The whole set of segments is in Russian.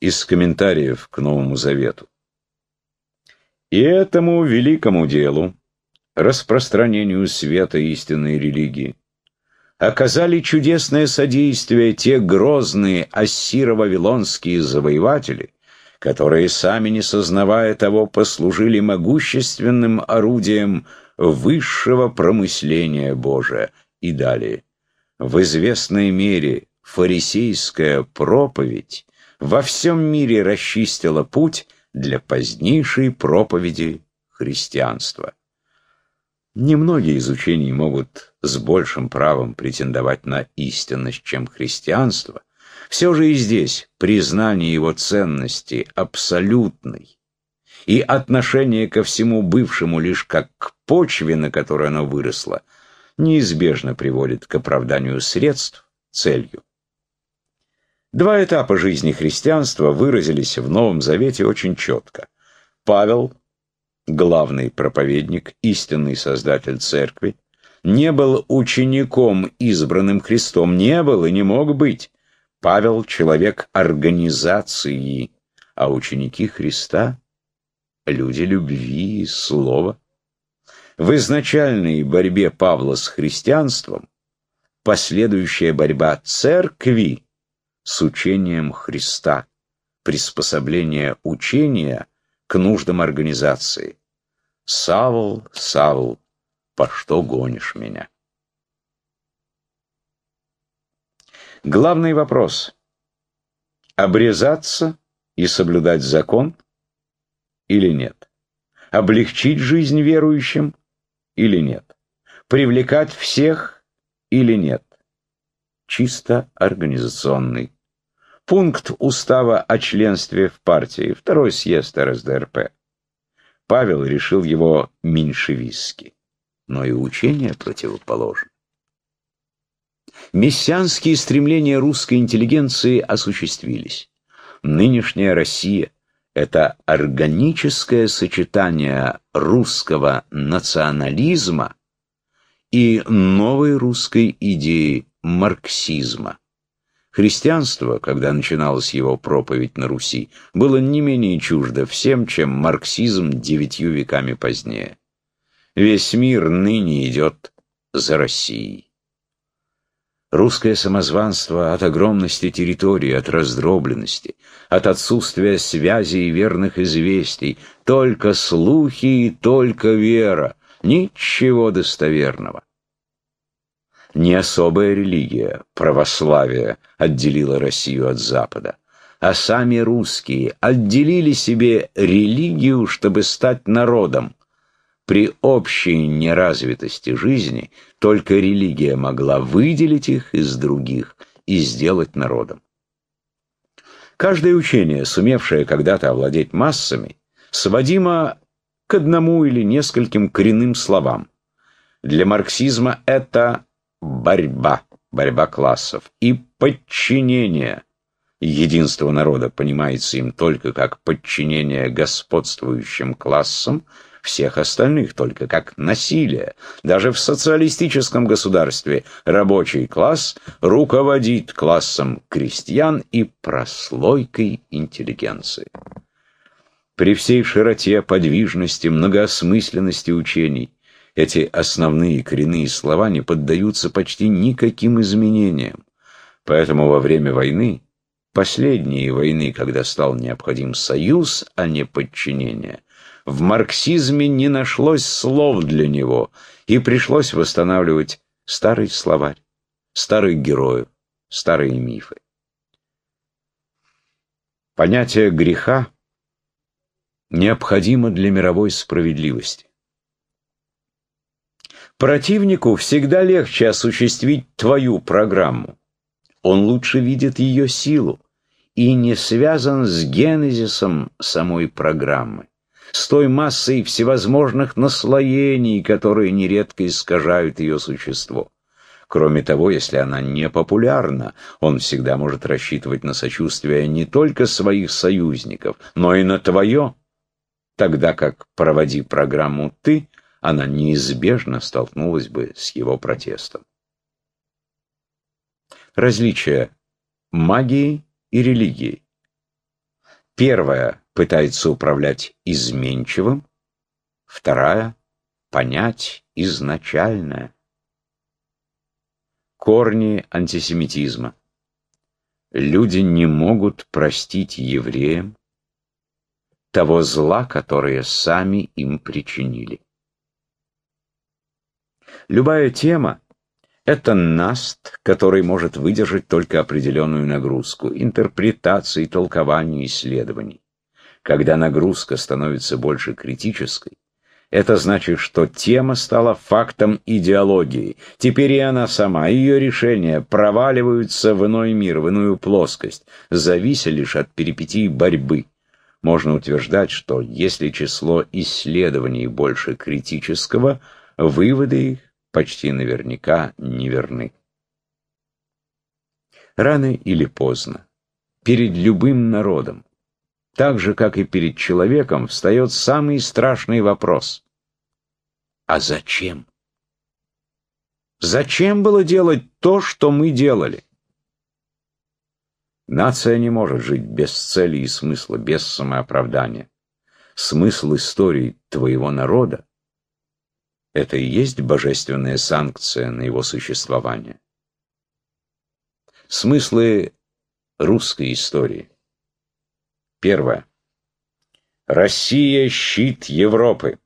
из комментариев к Новому Завету. И этому великому делу, распространению света истинной религии, оказали чудесное содействие те грозные ассиро-вавилонские завоеватели, которые, сами не сознавая того, послужили могущественным орудием высшего промысления Божия. И далее. В известной мере фарисейская проповедь во всем мире расчистила путь для позднейшей проповеди христианства. Немногие из учений могут с большим правом претендовать на истинность, чем христианство. Все же и здесь признание его ценности абсолютной и отношение ко всему бывшему лишь как к почве, на которой оно выросло, неизбежно приводит к оправданию средств целью. Два этапа жизни христианства выразились в Новом Завете очень четко. Павел, главный проповедник, истинный создатель церкви, не был учеником, избранным Христом, не был и не мог быть. Павел — человек организации, а ученики Христа — люди любви и слова. В изначальной борьбе Павла с христианством последующая борьба церкви с учением Христа, приспособление учения к нуждам организации. Савл, Савл, по что гонишь меня? Главный вопрос – обрезаться и соблюдать закон или нет? Облегчить жизнь верующим или нет? Привлекать всех или нет? Чисто организационный Пункт устава о членстве в партии, второй съезд РСДРП. Павел решил его меньшевистски, но и учение противоположно. Мессианские стремления русской интеллигенции осуществились. Нынешняя Россия — это органическое сочетание русского национализма и новой русской идеи марксизма. Христианство, когда начиналась его проповедь на Руси, было не менее чуждо всем, чем марксизм девятью веками позднее. Весь мир ныне идет за Россией. Русское самозванство от огромности территории, от раздробленности, от отсутствия связи и верных известий, только слухи и только вера, ничего достоверного. Не особая религия, православие, отделила Россию от Запада, а сами русские отделили себе религию, чтобы стать народом. При общей неразвитости жизни только религия могла выделить их из других и сделать народом. Каждое учение, сумевшее когда-то овладеть массами, сводимо к одному или нескольким коренным словам. Для марксизма это борьба, борьба классов и подчинение. Единство народа понимается им только как подчинение господствующим классам, всех остальных только как насилие. Даже в социалистическом государстве рабочий класс руководит классом крестьян и прослойкой интеллигенции. При всей широте, подвижности, многоосмысленности учений эти основные коренные слова не поддаются почти никаким изменениям. Поэтому во время войны, последней войны, когда стал необходим союз, а не подчинение, в марксизме не нашлось слов для него, и пришлось восстанавливать старый словарь, старых героев, старые мифы. Понятие греха необходимо для мировой справедливости. Противнику всегда легче осуществить твою программу. Он лучше видит ее силу и не связан с генезисом самой программы, с той массой всевозможных наслоений, которые нередко искажают ее существо. Кроме того, если она не популярна, он всегда может рассчитывать на сочувствие не только своих союзников, но и на твое, тогда как, проводи программу ты, она неизбежно столкнулась бы с его протестом. Различие магии и религии. Первая пытается управлять изменчивым, вторая — понять изначальное. Корни антисемитизма. Люди не могут простить евреям того зла, которое сами им причинили. Любая тема — это наст, который может выдержать только определенную нагрузку, интерпретации, толкований, исследований. Когда нагрузка становится больше критической, это значит, что тема стала фактом идеологии. Теперь и она сама, ее решения проваливаются в иной мир, в иную плоскость, завися лишь от перипетий борьбы. Можно утверждать, что если число исследований больше критического, выводы их почти наверняка неверны. Рано или поздно, перед любым народом, так же, как и перед человеком, встает самый страшный вопрос. А зачем? Зачем было делать то, что мы делали? Нация не может жить без цели и смысла, без самооправдания. Смысл истории твоего народа — это и есть божественная санкция на его существование. Смыслы русской истории — Первое. Россия – щит Европы.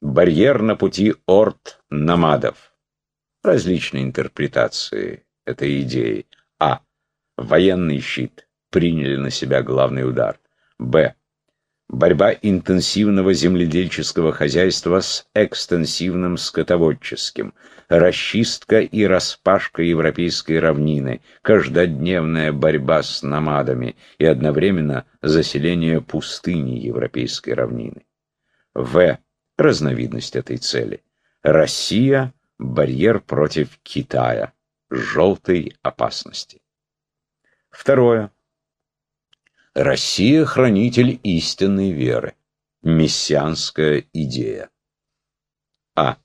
Барьер на пути орд намадов. Различные интерпретации этой идеи. А. Военный щит. Приняли на себя главный удар. Б. Борьба интенсивного земледельческого хозяйства с экстенсивным скотоводческим, расчистка и распашка европейской равнины, каждодневная борьба с намадами и одновременно заселение пустыни европейской равнины. В. Разновидность этой цели. Россия – барьер против Китая, желтой опасности. Второе. Россия – хранитель истинной веры. Мессианская идея. А.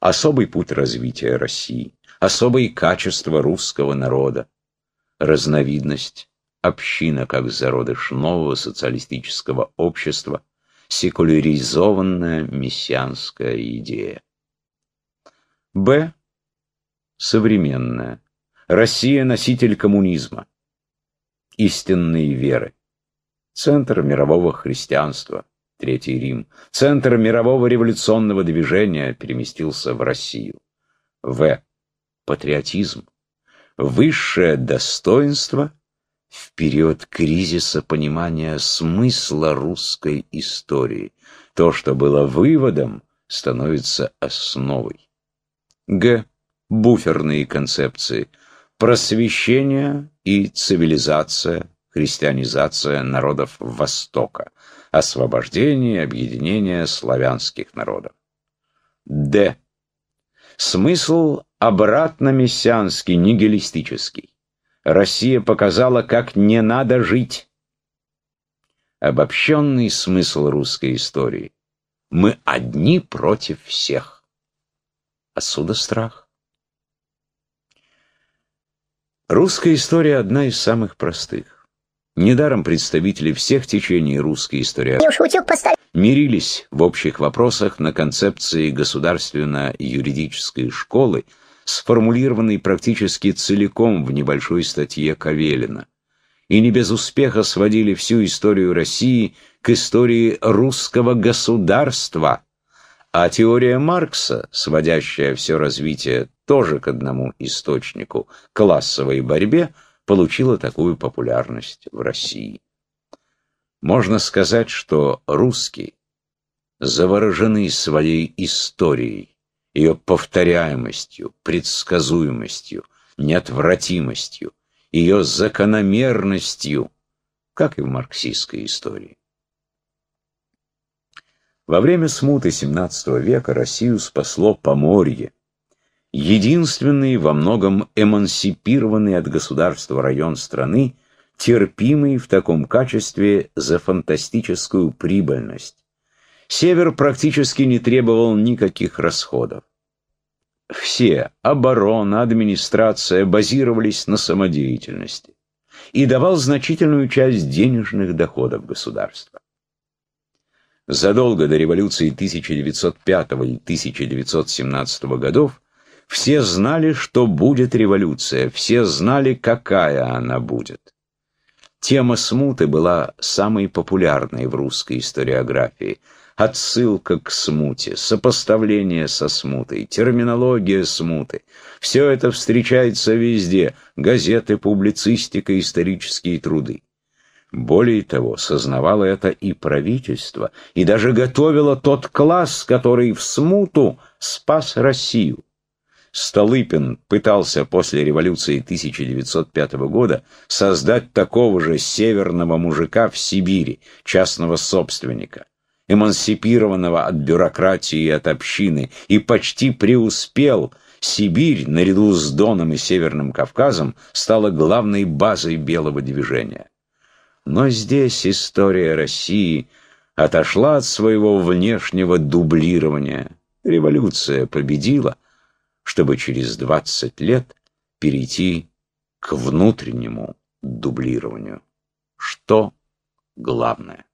Особый путь развития России. Особые качества русского народа. Разновидность. Община как зародыш нового социалистического общества. Секуляризованная мессианская идея. Б. Современная. Россия – носитель коммунизма истинной веры. Центр мирового христианства, Третий Рим, центр мирового революционного движения переместился в Россию. В. Патриотизм. Высшее достоинство в период кризиса понимания смысла русской истории. То, что было выводом, становится основой. Г. Буферные концепции – просвещение и цивилизация, христианизация народов Востока, освобождение и объединение славянских народов. Д. Смысл обратно-мессианский, нигилистический. Россия показала, как не надо жить. Обобщенный смысл русской истории. Мы одни против всех. Отсюда страх. Русская история одна из самых простых. Недаром представители всех течений русской истории мирились в общих вопросах на концепции государственно-юридической школы, сформулированной практически целиком в небольшой статье Кавелина, и не без успеха сводили всю историю России к истории русского государства, а теория Маркса, сводящая все развитие тоже к одному источнику, классовой борьбе, получила такую популярность в России. Можно сказать, что русские заворожены своей историей, ее повторяемостью, предсказуемостью, неотвратимостью, ее закономерностью, как и в марксистской истории. Во время смуты XVII века Россию спасло Поморье, единственный во многом эмансипированный от государства район страны, терпимый в таком качестве за фантастическую прибыльность. Север практически не требовал никаких расходов. Все, оборона, администрация, базировались на самодеятельности. и давал значительную часть денежных доходов государства. Задолго до революции 1905 и 1917 годов все знали, что будет революция, все знали, какая она будет. Тема смуты была самой популярной в русской историографии. Отсылка к смуте, сопоставление со смутой, терминология смуты. Все это встречается везде – газеты, публицистика, исторические труды. Более того, сознавало это и правительство, и даже готовило тот класс, который в смуту спас Россию. Столыпин пытался после революции 1905 года создать такого же северного мужика в Сибири, частного собственника, эмансипированного от бюрократии и от общины, и почти преуспел. Сибирь, наряду с Доном и Северным Кавказом, стала главной базой белого движения. Но здесь история России отошла от своего внешнего дублирования. Революция победила – чтобы через 20 лет перейти к внутреннему дублированию. Что главное?